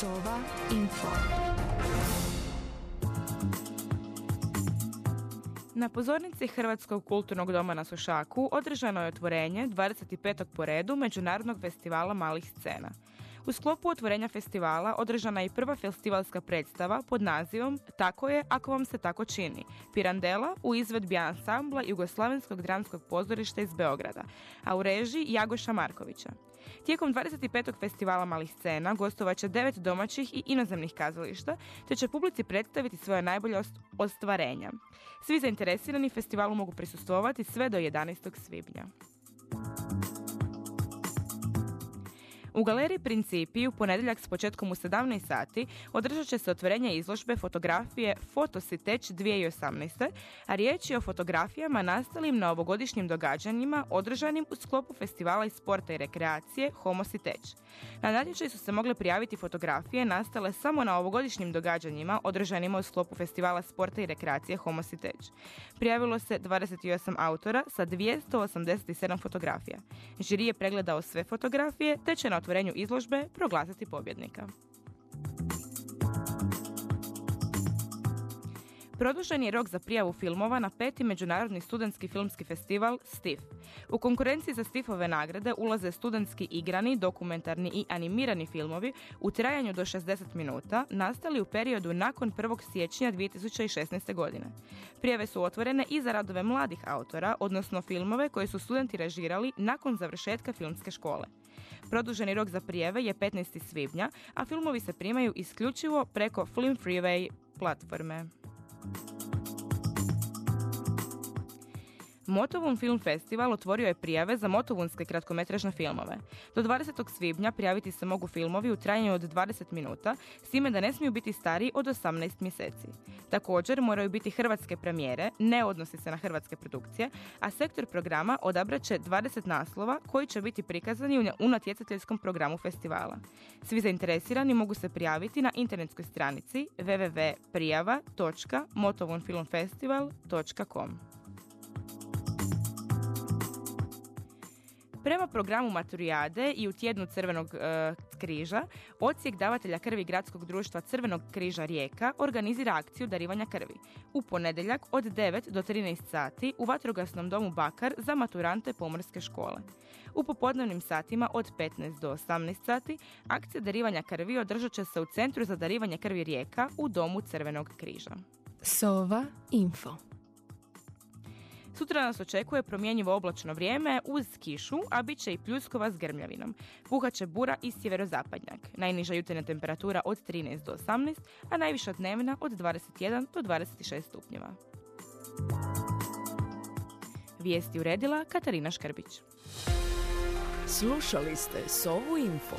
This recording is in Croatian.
Sova Info. Na pozornici Hrvatskog kulturnog doma na Sušaku održano je otvorenje 25. po redu Međunarodnog festivala malih scena. U sklopu otvorenja festivala održana je i prva festivalska predstava pod nazivom Tako je ako vam se tako čini. Pirandela u izvedbi ansambla Jugoslavenskog dramskog pozorišta iz Beograda, a u režiji Jagoša Markovića. Tijekom 25. festivala malih scena gostovat će devet domaćih i inozemnih kazališta, te će publici predstaviti svoje najbolje ostvarenja. Svi zainteresirani festivalu mogu prisustvovati sve do 11. svibnja. U galeriji Principi u ponedjeljak s početkom u 17 sati održat će se otvorenje izložbe fotografije Fotositeć 2018. a riječ je o fotografijama nastalim na ovogodišnjim događanjima održanim u sklopu festivala iz sporta i rekreacije Homositeć. Na natječaj su se mogle prijaviti fotografije nastale samo na ovogodišnjim događanjima održanima u sklopu festivala sporta i rekreacije Homositeć. Prijavilo se 28 autora sa 287 fotografija. Žiri je pregledao sve fotografije te će na otvorenju izložbe proglasiti pobjednika. Produžen je rok za prijavu filmova na peti Međunarodni studentski filmski festival STIF. U konkurenciji za STIF-ove nagrade ulaze studentski igrani, dokumentarni i animirani filmovi u trajanju do 60 minuta, nastali u periodu nakon 1. siječnja 2016. godine. Prijave su otvorene i za radove mladih autora, odnosno filmove koje su studenti režirali nakon završetka filmske škole. Produženi rok za prijeve je 15. svibnja, a filmovi se primaju isključivo preko Film Freeway platforme. Motovun Film Festival otvorio je prijave za motovunske kratkometražne filmove. Do 20. svibnja prijaviti se mogu filmovi u trajanju od 20 minuta, s time da ne smiju biti stariji od 18 mjeseci. Također moraju biti hrvatske premijere, ne odnosi se na hrvatske produkcije, a sektor programa odabrat će 20 naslova koji će biti prikazani u natjecateljskom programu festivala. Svi zainteresirani mogu se prijaviti na internetskoj stranici www.prijava.motovunfilmfestival.com. Prema programu maturijade i u tjednu Crvenog e, križa, ocijek davatelja krvi Gradskog društva Crvenog križa Rijeka organizira akciju darivanja krvi. U ponedjeljak od 9 do 13 sati u vatrogasnom domu Bakar za maturante pomorske škole. U popodnevnim satima od 15 do 18 sati akcija darivanja krvi održat će se u Centru za darivanje krvi Rijeka u domu Crvenog križa. Sova Info Sutra nas očekuje promjenjivo oblačno vrijeme uz kišu, a bit će i pljuskova s grmljavinom. Puhaće bura i sjeverozapadnjak. Najniža jutarnja temperatura od 13 do 18, a najviša dnevna od 21 do 26 stupnjeva. Vijesti uredila Katarina Škrbić. Slušali ste Sovu Info.